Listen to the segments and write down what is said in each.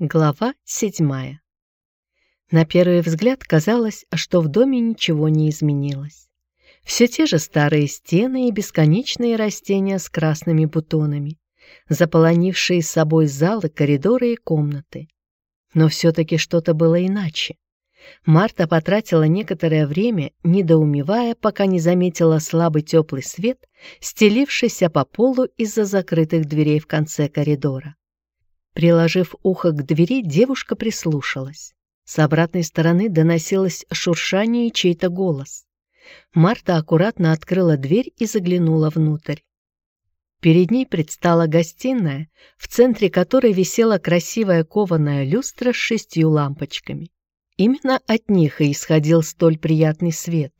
Глава седьмая. На первый взгляд казалось, что в доме ничего не изменилось. Все те же старые стены и бесконечные растения с красными бутонами, заполонившие собой залы, коридоры и комнаты. Но все-таки что-то было иначе. Марта потратила некоторое время, недоумевая, пока не заметила слабый теплый свет, стелившийся по полу из-за закрытых дверей в конце коридора. Приложив ухо к двери, девушка прислушалась. С обратной стороны доносилось шуршание и чей-то голос. Марта аккуратно открыла дверь и заглянула внутрь. Перед ней предстала гостиная, в центре которой висела красивая кованая люстра с шестью лампочками. Именно от них и исходил столь приятный свет.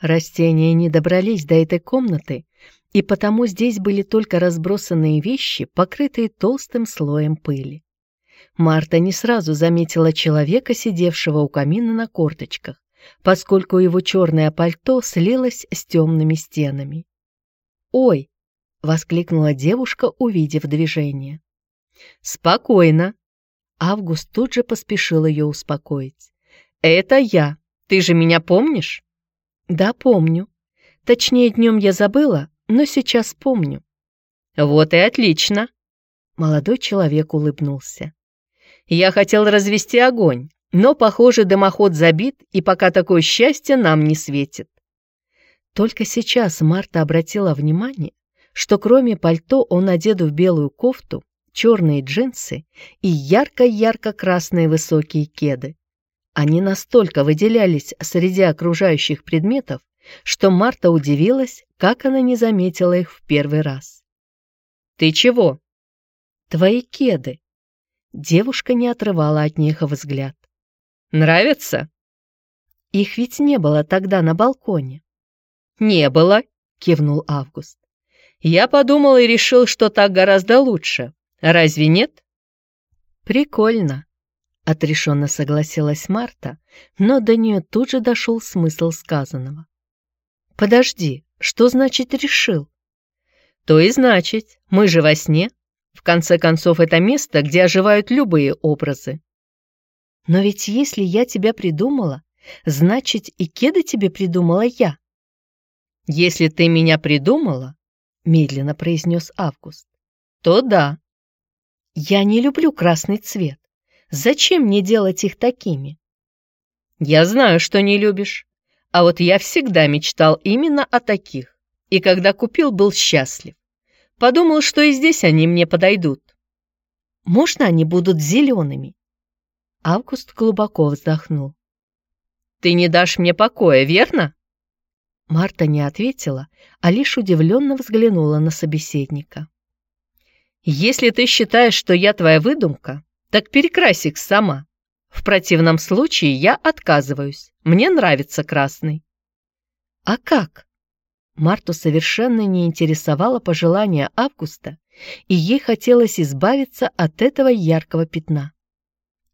Растения не добрались до этой комнаты, и потому здесь были только разбросанные вещи, покрытые толстым слоем пыли. Марта не сразу заметила человека, сидевшего у камина на корточках, поскольку его черное пальто слилось с темными стенами. «Ой!» — воскликнула девушка, увидев движение. «Спокойно!» Август тут же поспешил ее успокоить. «Это я. Ты же меня помнишь?» «Да, помню. Точнее, днем я забыла, но сейчас помню». «Вот и отлично!» Молодой человек улыбнулся. «Я хотел развести огонь, но, похоже, дымоход забит, и пока такое счастье нам не светит». Только сейчас Марта обратила внимание, что кроме пальто он одет в белую кофту, черные джинсы и ярко-ярко-красные высокие кеды. Они настолько выделялись среди окружающих предметов, что Марта удивилась, как она не заметила их в первый раз. «Ты чего?» «Твои кеды». Девушка не отрывала от них взгляд. «Нравится?» «Их ведь не было тогда на балконе». «Не было», — кивнул Август. «Я подумал и решил, что так гораздо лучше. Разве нет?» «Прикольно», — отрешенно согласилась Марта, но до нее тут же дошел смысл сказанного. Подожди, что значит решил? То и значит, мы же во сне. В конце концов, это место, где оживают любые образы. Но ведь если я тебя придумала, значит и кеды тебе придумала я. Если ты меня придумала, медленно произнес Август, то да. Я не люблю красный цвет. Зачем мне делать их такими? Я знаю, что не любишь. А вот я всегда мечтал именно о таких. И когда купил, был счастлив. Подумал, что и здесь они мне подойдут. Можно они будут зелеными? Август глубоко вздохнул. Ты не дашь мне покоя, верно? Марта не ответила, а лишь удивленно взглянула на собеседника. «Если ты считаешь, что я твоя выдумка, так перекрась их сама. В противном случае я отказываюсь. Мне нравится красный». «А как?» Марту совершенно не интересовало пожелание Августа, и ей хотелось избавиться от этого яркого пятна.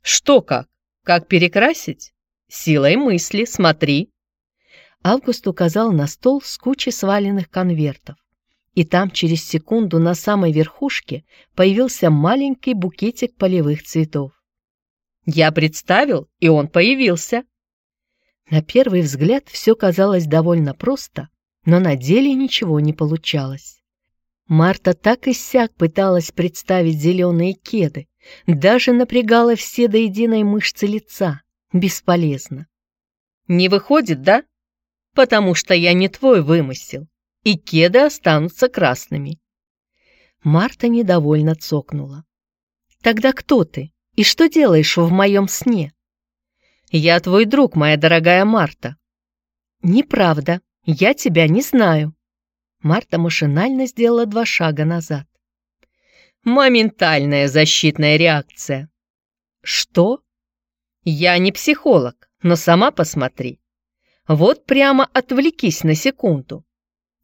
«Что как? Как перекрасить? Силой мысли, смотри!» Август указал на стол с кучей сваленных конвертов, и там через секунду на самой верхушке появился маленький букетик полевых цветов. Я представил, и он появился. На первый взгляд все казалось довольно просто, но на деле ничего не получалось. Марта так и сяк пыталась представить зеленые кеды, даже напрягала все до единой мышцы лица. Бесполезно. «Не выходит, да? Потому что я не твой вымысел, и кеды останутся красными». Марта недовольно цокнула. «Тогда кто ты?» И что делаешь в моем сне?» «Я твой друг, моя дорогая Марта». «Неправда, я тебя не знаю». Марта машинально сделала два шага назад. «Моментальная защитная реакция». «Что?» «Я не психолог, но сама посмотри. Вот прямо отвлекись на секунду.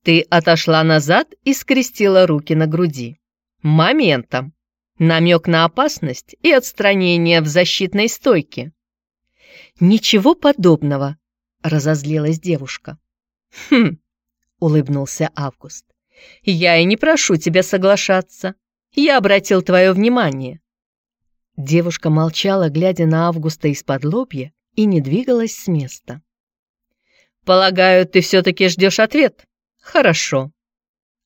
Ты отошла назад и скрестила руки на груди. Моментом намек на опасность и отстранение в защитной стойке. «Ничего подобного», — разозлилась девушка. «Хм», — улыбнулся Август, — «я и не прошу тебя соглашаться. Я обратил твое внимание». Девушка молчала, глядя на Августа из-под лобья, и не двигалась с места. «Полагаю, ты все-таки ждешь ответ? Хорошо».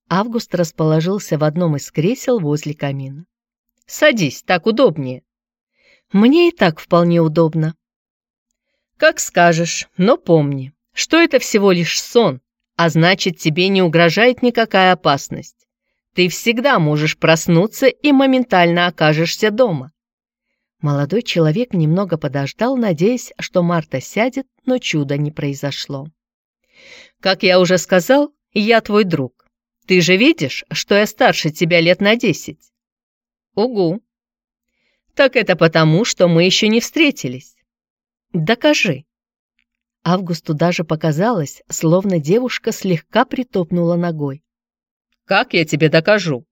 Август расположился в одном из кресел возле камина. «Садись, так удобнее». «Мне и так вполне удобно». «Как скажешь, но помни, что это всего лишь сон, а значит, тебе не угрожает никакая опасность. Ты всегда можешь проснуться и моментально окажешься дома. Молодой человек немного подождал, надеясь, что Марта сядет, но чуда не произошло. «Как я уже сказал, я твой друг. Ты же видишь, что я старше тебя лет на десять?» «Угу». «Так это потому, что мы еще не встретились». «Докажи». Августу даже показалось, словно девушка слегка притопнула ногой. «Как я тебе докажу?»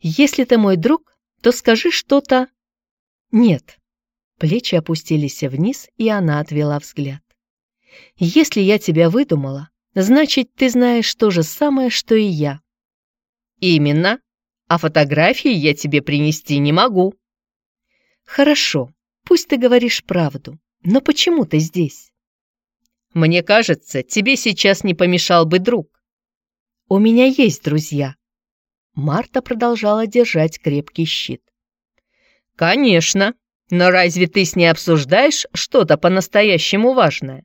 «Если ты мой друг, то скажи что-то «Нет». Плечи опустились вниз, и она отвела взгляд. «Если я тебя выдумала, значит, ты знаешь то же самое, что и я». «Именно. А фотографии я тебе принести не могу». «Хорошо, пусть ты говоришь правду, но почему ты здесь?» «Мне кажется, тебе сейчас не помешал бы друг». «У меня есть друзья». Марта продолжала держать крепкий щит. «Конечно. Но разве ты с ней обсуждаешь что-то по-настоящему важное?»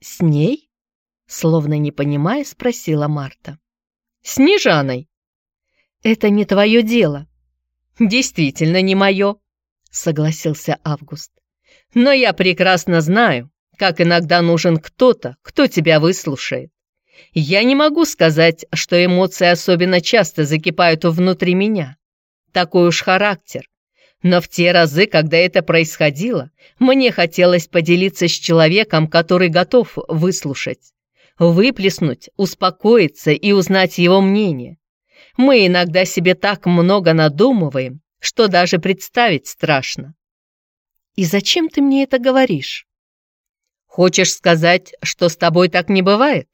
«С ней?» Словно не понимая, спросила Марта. «С Нежаной». «Это не твое дело». «Действительно не мое», — согласился Август. «Но я прекрасно знаю, как иногда нужен кто-то, кто тебя выслушает. Я не могу сказать, что эмоции особенно часто закипают внутри меня. Такой уж характер. Но в те разы, когда это происходило, мне хотелось поделиться с человеком, который готов выслушать, выплеснуть, успокоиться и узнать его мнение. Мы иногда себе так много надумываем, что даже представить страшно. И зачем ты мне это говоришь? Хочешь сказать, что с тобой так не бывает?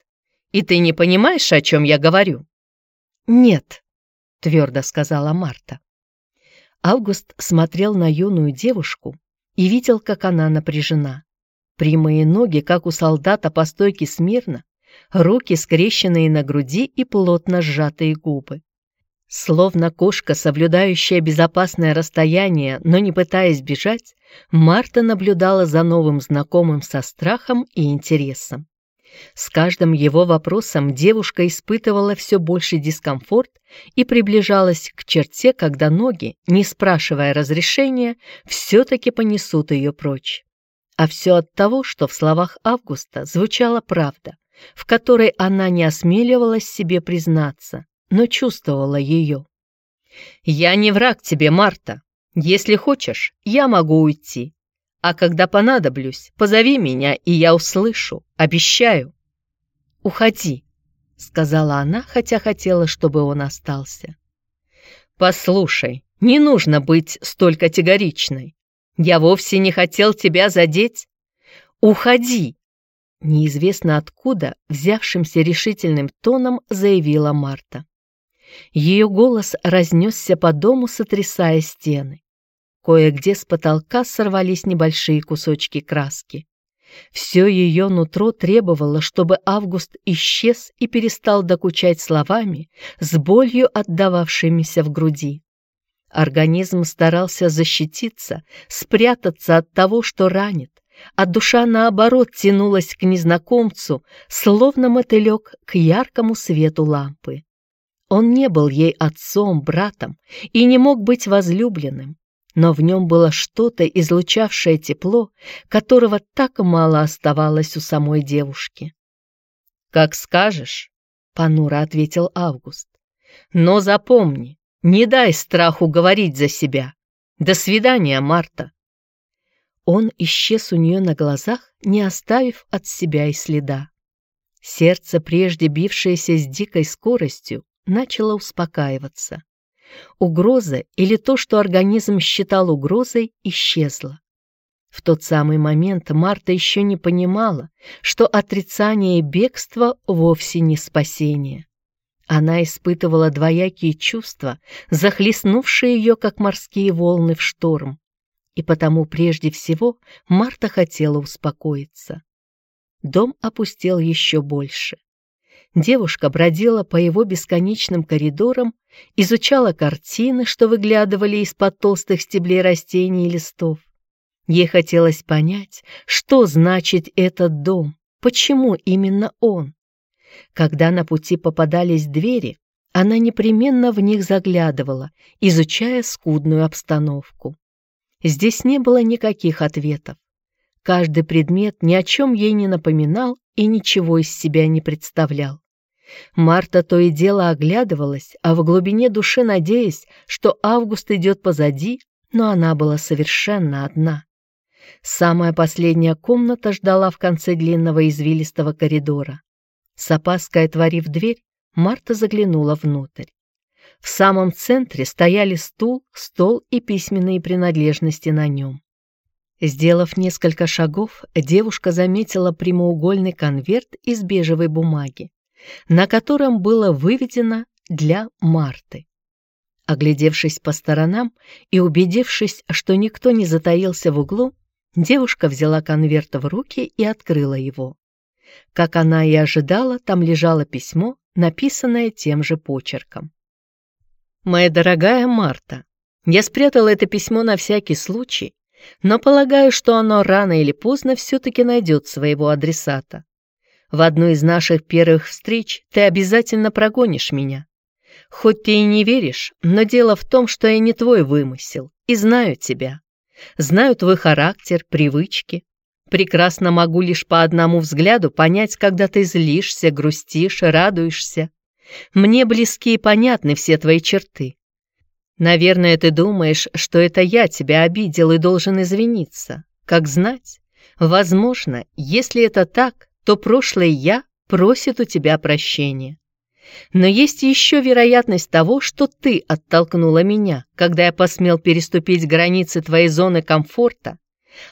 И ты не понимаешь, о чем я говорю? Нет, твердо сказала Марта. Август смотрел на юную девушку и видел, как она напряжена. Прямые ноги, как у солдата по стойке смирно, руки скрещенные на груди и плотно сжатые губы. Словно кошка, соблюдающая безопасное расстояние, но не пытаясь бежать, Марта наблюдала за новым знакомым со страхом и интересом. С каждым его вопросом девушка испытывала все больше дискомфорт и приближалась к черте, когда ноги, не спрашивая разрешения, все-таки понесут ее прочь. А все от того, что в словах Августа звучала правда, в которой она не осмеливалась себе признаться, но чувствовала ее. «Я не враг тебе, Марта. Если хочешь, я могу уйти. А когда понадоблюсь, позови меня, и я услышу, обещаю. Уходи, сказала она, хотя хотела, чтобы он остался. Послушай, не нужно быть столь категоричной. Я вовсе не хотел тебя задеть. Уходи, неизвестно откуда, взявшимся решительным тоном заявила Марта. Ее голос разнесся по дому, сотрясая стены. Кое-где с потолка сорвались небольшие кусочки краски. Все ее нутро требовало, чтобы Август исчез и перестал докучать словами, с болью отдававшимися в груди. Организм старался защититься, спрятаться от того, что ранит, а душа, наоборот, тянулась к незнакомцу, словно мотылек к яркому свету лампы. Он не был ей отцом, братом и не мог быть возлюбленным, но в нем было что-то, излучавшее тепло, которого так мало оставалось у самой девушки. «Как скажешь», — понуро ответил Август. «Но запомни, не дай страху говорить за себя. До свидания, Марта». Он исчез у нее на глазах, не оставив от себя и следа. Сердце, прежде бившееся с дикой скоростью, начало успокаиваться. Угроза или то, что организм считал угрозой, исчезла. В тот самый момент Марта еще не понимала, что отрицание и бегство вовсе не спасение. Она испытывала двоякие чувства, захлестнувшие ее, как морские волны в шторм. И потому прежде всего Марта хотела успокоиться. Дом опустел еще больше. Девушка бродила по его бесконечным коридорам, изучала картины, что выглядывали из-под толстых стеблей растений и листов. Ей хотелось понять, что значит этот дом, почему именно он. Когда на пути попадались двери, она непременно в них заглядывала, изучая скудную обстановку. Здесь не было никаких ответов. Каждый предмет ни о чем ей не напоминал и ничего из себя не представлял. Марта то и дело оглядывалась, а в глубине души надеясь, что Август идет позади, но она была совершенно одна. Самая последняя комната ждала в конце длинного извилистого коридора. С опаской отворив дверь, Марта заглянула внутрь. В самом центре стояли стул, стол и письменные принадлежности на нем. Сделав несколько шагов, девушка заметила прямоугольный конверт из бежевой бумаги, на котором было выведено «для Марты». Оглядевшись по сторонам и убедившись, что никто не затаился в углу, девушка взяла конверт в руки и открыла его. Как она и ожидала, там лежало письмо, написанное тем же почерком. «Моя дорогая Марта, я спрятала это письмо на всякий случай, но полагаю, что оно рано или поздно все-таки найдет своего адресата. В одну из наших первых встреч ты обязательно прогонишь меня. Хоть ты и не веришь, но дело в том, что я не твой вымысел и знаю тебя. Знаю твой характер, привычки, Прекрасно могу лишь по одному взгляду понять, когда ты злишься, грустишь, радуешься. Мне близки и понятны все твои черты. Наверное, ты думаешь, что это я тебя обидел и должен извиниться. Как знать? Возможно, если это так, то прошлое «я» просит у тебя прощения. Но есть еще вероятность того, что ты оттолкнула меня, когда я посмел переступить границы твоей зоны комфорта.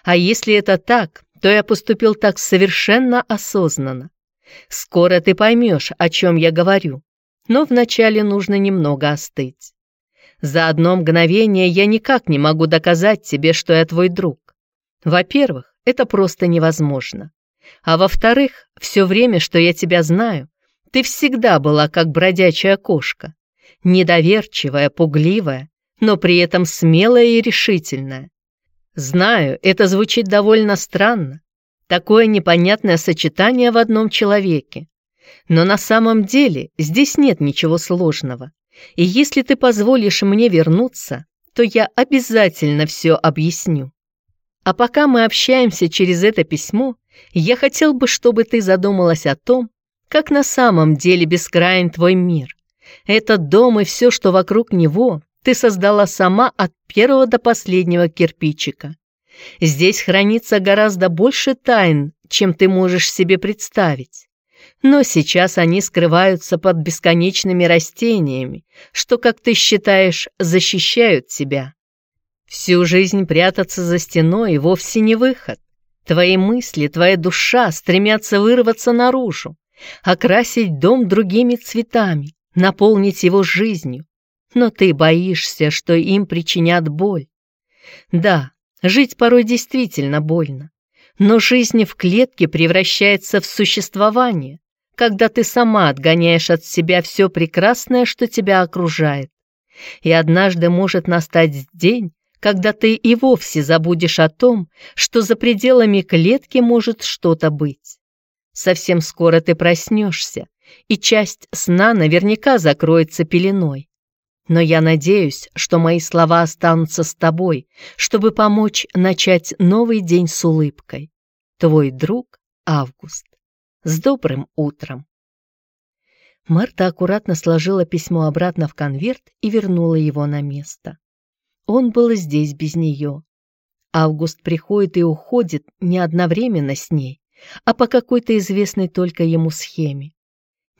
А если это так, то я поступил так совершенно осознанно. Скоро ты поймешь, о чем я говорю, но вначале нужно немного остыть. За одно мгновение я никак не могу доказать тебе, что я твой друг. Во-первых, это просто невозможно. А во-вторых, все время, что я тебя знаю, ты всегда была как бродячая кошка, недоверчивая, пугливая, но при этом смелая и решительная. Знаю, это звучит довольно странно. Такое непонятное сочетание в одном человеке. Но на самом деле здесь нет ничего сложного. И если ты позволишь мне вернуться, то я обязательно все объясню. А пока мы общаемся через это письмо, я хотел бы, чтобы ты задумалась о том, как на самом деле бескрайен твой мир. Этот дом и все, что вокруг него, ты создала сама от первого до последнего кирпичика. Здесь хранится гораздо больше тайн, чем ты можешь себе представить. Но сейчас они скрываются под бесконечными растениями, что, как ты считаешь, защищают тебя. Всю жизнь прятаться за стеной вовсе не выход. Твои мысли, твоя душа стремятся вырваться наружу, окрасить дом другими цветами, наполнить его жизнью, но ты боишься, что им причинят боль. Да, жить порой действительно больно, но жизнь в клетке превращается в существование, когда ты сама отгоняешь от себя все прекрасное, что тебя окружает. И однажды может настать день, когда ты и вовсе забудешь о том, что за пределами клетки может что-то быть. Совсем скоро ты проснешься, и часть сна наверняка закроется пеленой. Но я надеюсь, что мои слова останутся с тобой, чтобы помочь начать новый день с улыбкой. Твой друг Август. С добрым утром. Марта аккуратно сложила письмо обратно в конверт и вернула его на место. Он был здесь без нее. Август приходит и уходит не одновременно с ней, а по какой-то известной только ему схеме.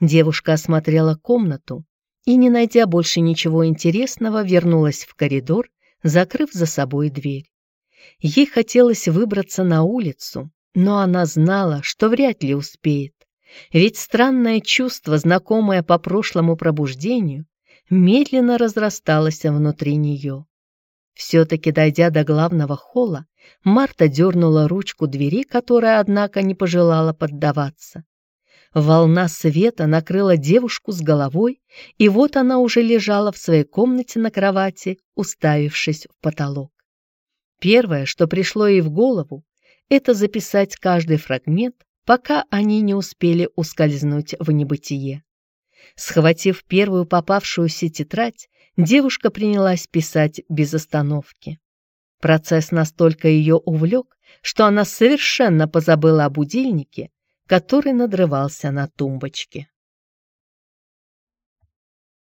Девушка осмотрела комнату, и, не найдя больше ничего интересного, вернулась в коридор, закрыв за собой дверь. Ей хотелось выбраться на улицу, но она знала, что вряд ли успеет. Ведь странное чувство, знакомое по прошлому пробуждению, медленно разрасталось внутри нее. Все-таки дойдя до главного холла, Марта дернула ручку двери, которая, однако, не пожелала поддаваться. Волна света накрыла девушку с головой, и вот она уже лежала в своей комнате на кровати, уставившись в потолок. Первое, что пришло ей в голову, это записать каждый фрагмент, пока они не успели ускользнуть в небытие. Схватив первую попавшуюся тетрадь, девушка принялась писать без остановки. Процесс настолько ее увлек, что она совершенно позабыла о будильнике, который надрывался на тумбочке.